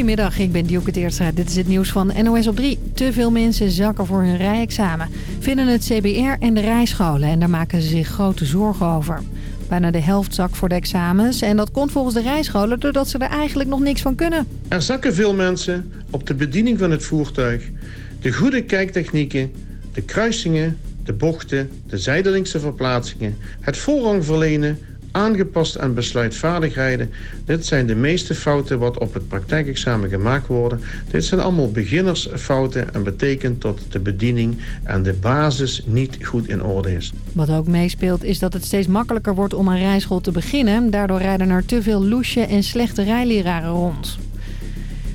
Goedemiddag, ik ben Dielke Teertstra. Dit is het nieuws van NOS op 3. Te veel mensen zakken voor hun rijexamen. Vinden het CBR en de rijscholen en daar maken ze zich grote zorgen over. Bijna de helft zakt voor de examens en dat komt volgens de rijscholen doordat ze er eigenlijk nog niks van kunnen. Er zakken veel mensen op de bediening van het voertuig, de goede kijktechnieken, de kruisingen, de bochten, de zijdelingse verplaatsingen, het voorrang verlenen aangepast en besluitvaardig rijden. Dit zijn de meeste fouten wat op het praktijkexamen gemaakt worden. Dit zijn allemaal beginnersfouten en betekent dat de bediening en de basis niet goed in orde is. Wat ook meespeelt is dat het steeds makkelijker wordt om een rijschool te beginnen. Daardoor rijden er te veel loesje en slechte rijleraren rond.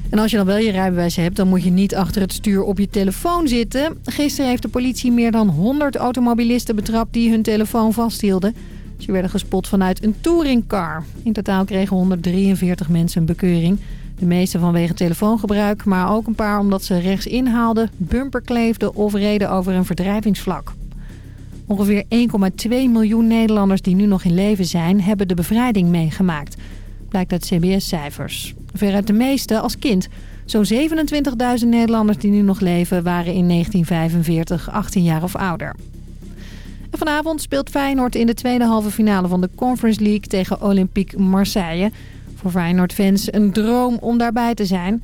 En als je dan wel je rijbewijs hebt, dan moet je niet achter het stuur op je telefoon zitten. Gisteren heeft de politie meer dan 100 automobilisten betrapt die hun telefoon vasthielden. Ze werden gespot vanuit een touringcar. In totaal kregen 143 mensen een bekeuring. De meeste vanwege telefoongebruik, maar ook een paar omdat ze rechts inhaalden, bumper kleefden of reden over een verdrijvingsvlak. Ongeveer 1,2 miljoen Nederlanders die nu nog in leven zijn, hebben de bevrijding meegemaakt. Blijkt uit CBS-cijfers. Veruit de meeste als kind. Zo'n 27.000 Nederlanders die nu nog leven waren in 1945 18 jaar of ouder vanavond speelt Feyenoord in de tweede halve finale van de Conference League tegen Olympique Marseille. Voor Feyenoord-fans een droom om daarbij te zijn.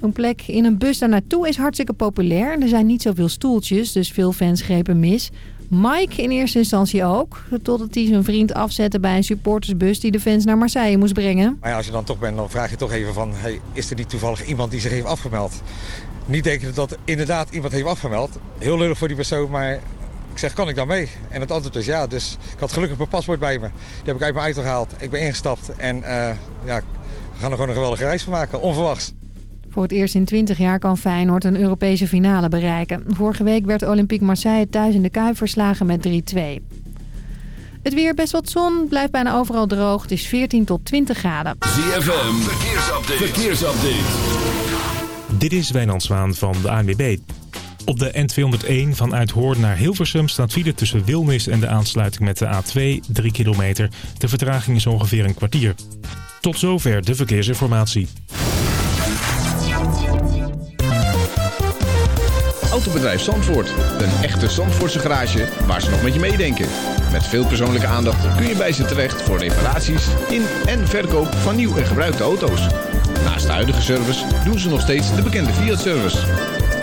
Zo'n plek in een bus daar naartoe is hartstikke populair. Er zijn niet zoveel stoeltjes, dus veel fans grepen mis. Mike in eerste instantie ook. Totdat hij zijn vriend afzette bij een supportersbus die de fans naar Marseille moest brengen. Maar ja, als je dan toch bent, dan vraag je toch even van... Hey, is er niet toevallig iemand die zich heeft afgemeld? Niet denken dat inderdaad iemand heeft afgemeld. Heel lullig voor die persoon, maar ik zeg, kan ik dan mee? En het antwoord is ja. Dus ik had gelukkig mijn paspoort bij me. Die heb ik uit mijn auto gehaald. Ik ben ingestapt. En uh, ja, we gaan er gewoon een geweldige reis van maken. Onverwachts. Voor het eerst in 20 jaar kan Feyenoord een Europese finale bereiken. Vorige week werd Olympique Marseille thuis in de Kuip verslagen met 3-2. Het weer best wat zon, blijft bijna overal droog. Het is 14 tot 20 graden. ZFM, verkeersupdate. verkeersupdate. Dit is Wijnand Zwaan van de ANWB. Op de N201 van Uithoorn naar Hilversum staat file tussen Wilnis en de aansluiting met de A2 3 kilometer. De vertraging is ongeveer een kwartier. Tot zover de verkeersinformatie. Autobedrijf Zandvoort. Een echte Zandvoortse garage waar ze nog met je meedenken. Met veel persoonlijke aandacht kun je bij ze terecht voor reparaties in en verkoop van nieuw en gebruikte auto's. Naast de huidige service doen ze nog steeds de bekende Fiat-service.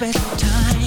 better time.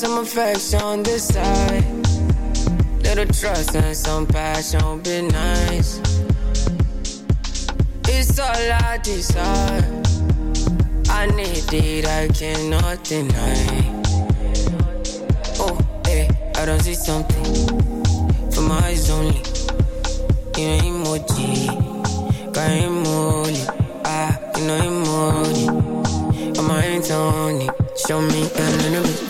some affection this side. Little trust and some passion be nice. It's all I desire. I need it, I cannot deny. Oh, hey, I don't see something. For my eyes only. You know emoji. Got emoji. Ah, you know emoji. On my hands only. Show me a little bit.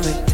battery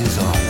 is on.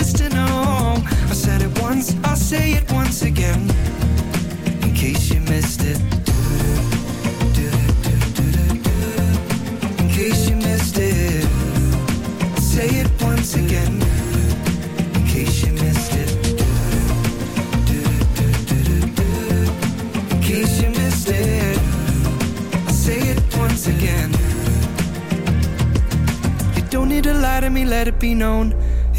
used to know. I said it once, I'll say it once again. In case you missed it. In case you missed it. Say it once again. In case you missed it. In case you missed it. I say it once again. You don't need to lie to me, let it be known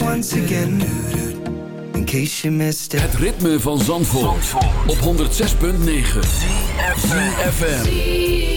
once again In case you missed it Het ritme van Zandvoort, Zandvoort. op 106.9 FM.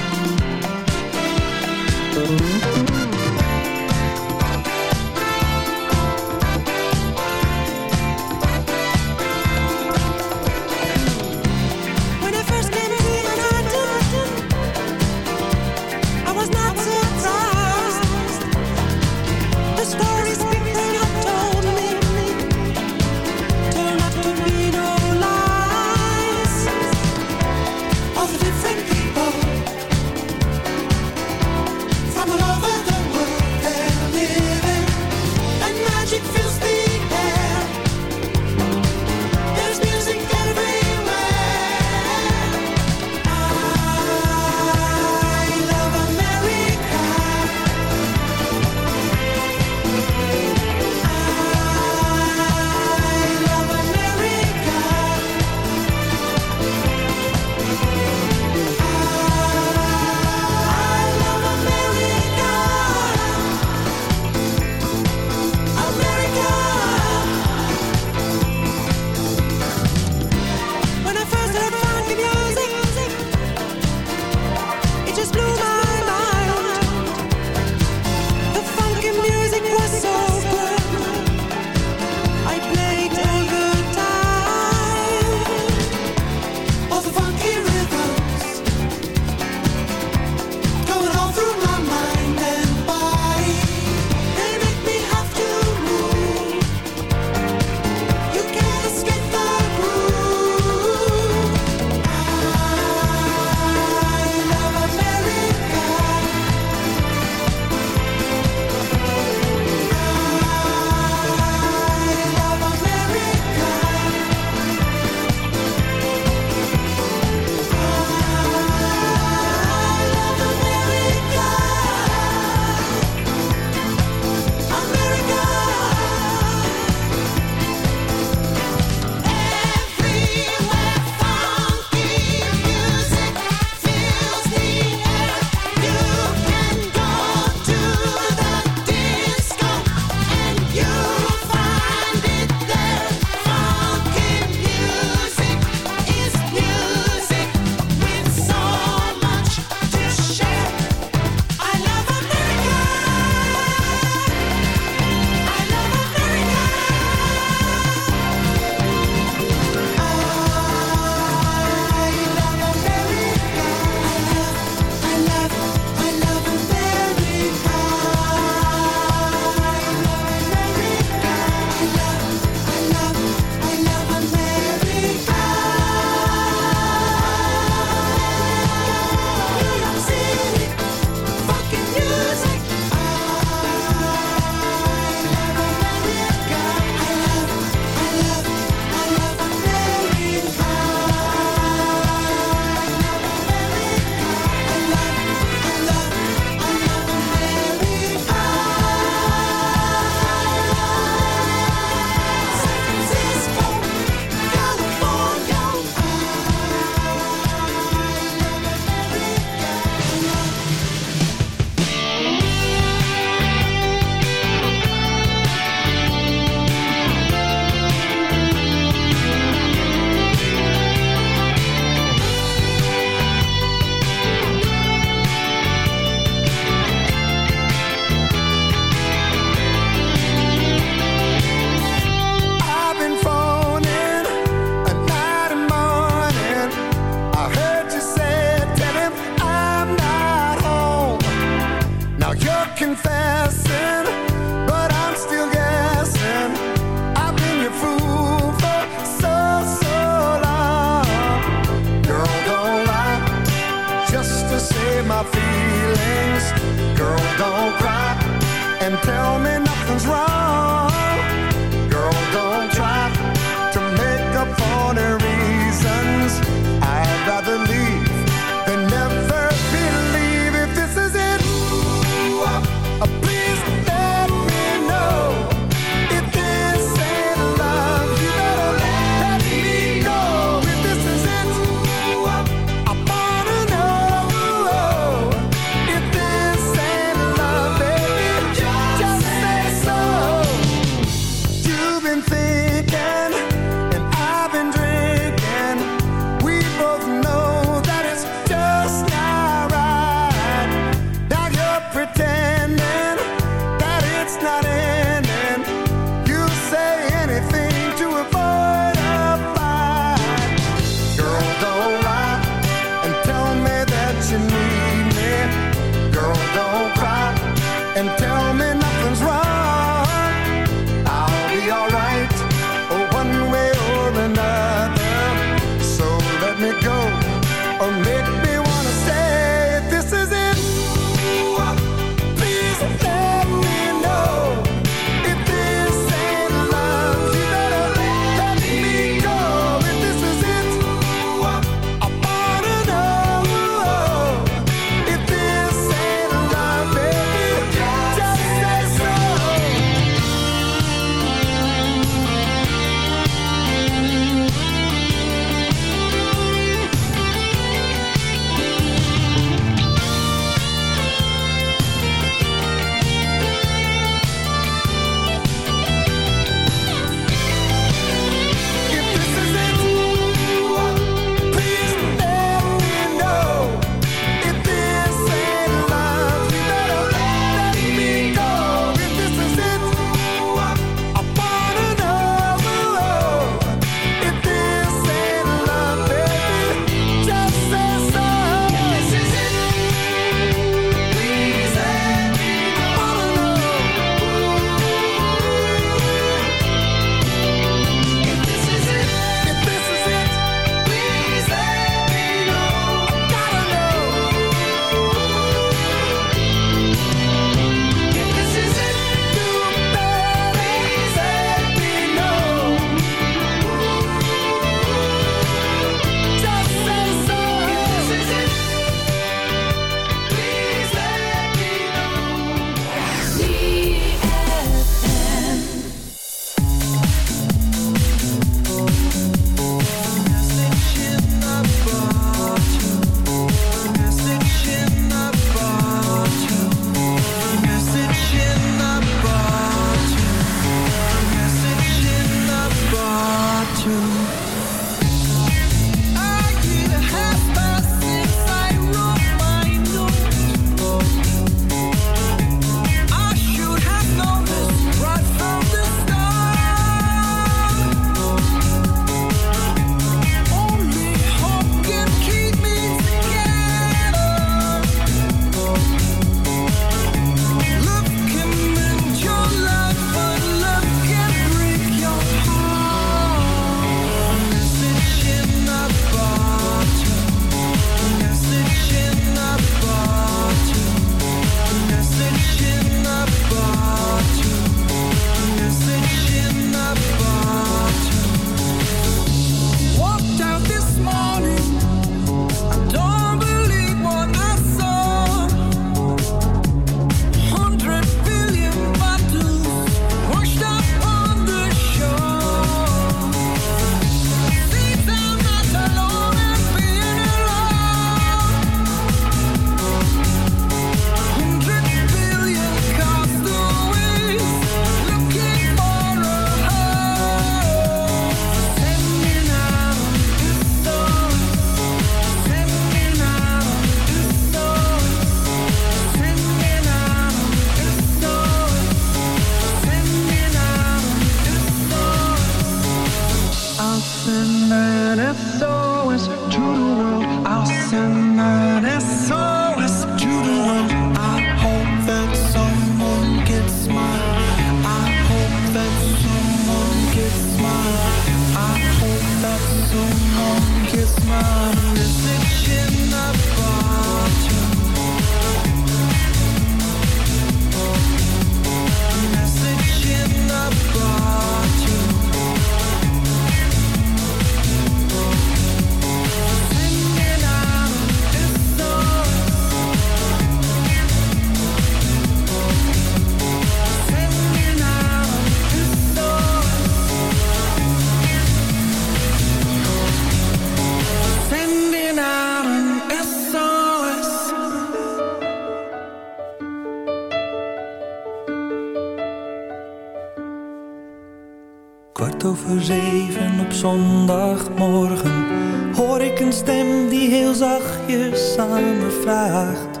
Een stem die heel zachtjes me vraagt.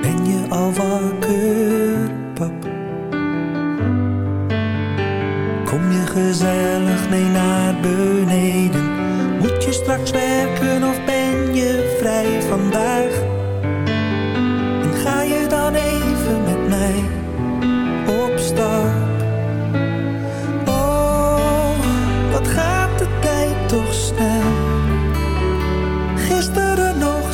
Ben je al wakker, pap? Kom je gezellig mee naar beneden? Moet je straks werken of ben je vrij vandaag?